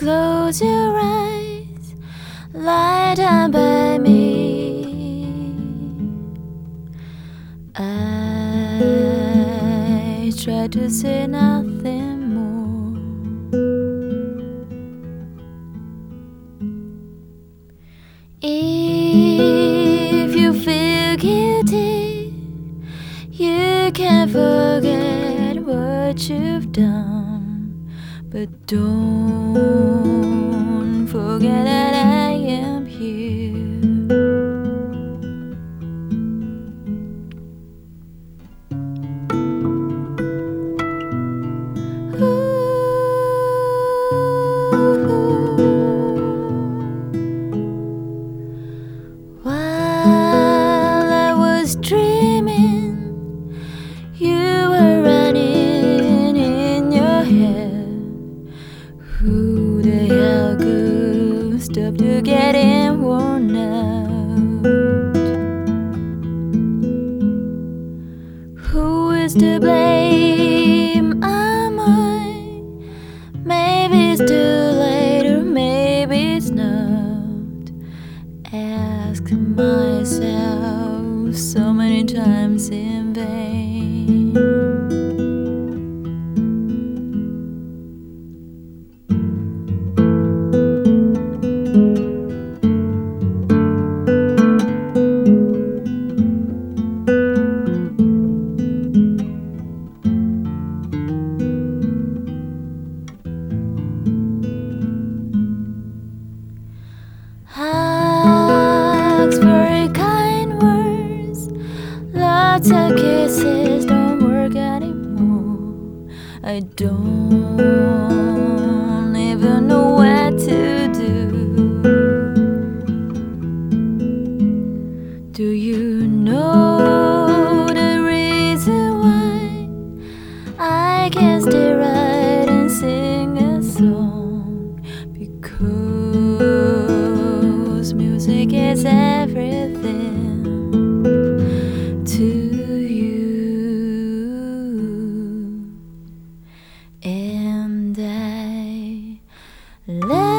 your eyes lie down by me. I try to say nothing more. If you feel guilty, you can't forget what you've done, but don't stop you getting worn out? Who is to blame? Am I? Maybe it's too late, or maybe it's not. Ask myself so many times in vain. Lots kisses don't work anymore. I don't even know what to do. Do you know the reason why I can't stay right and sing a song? Because music is everything. Let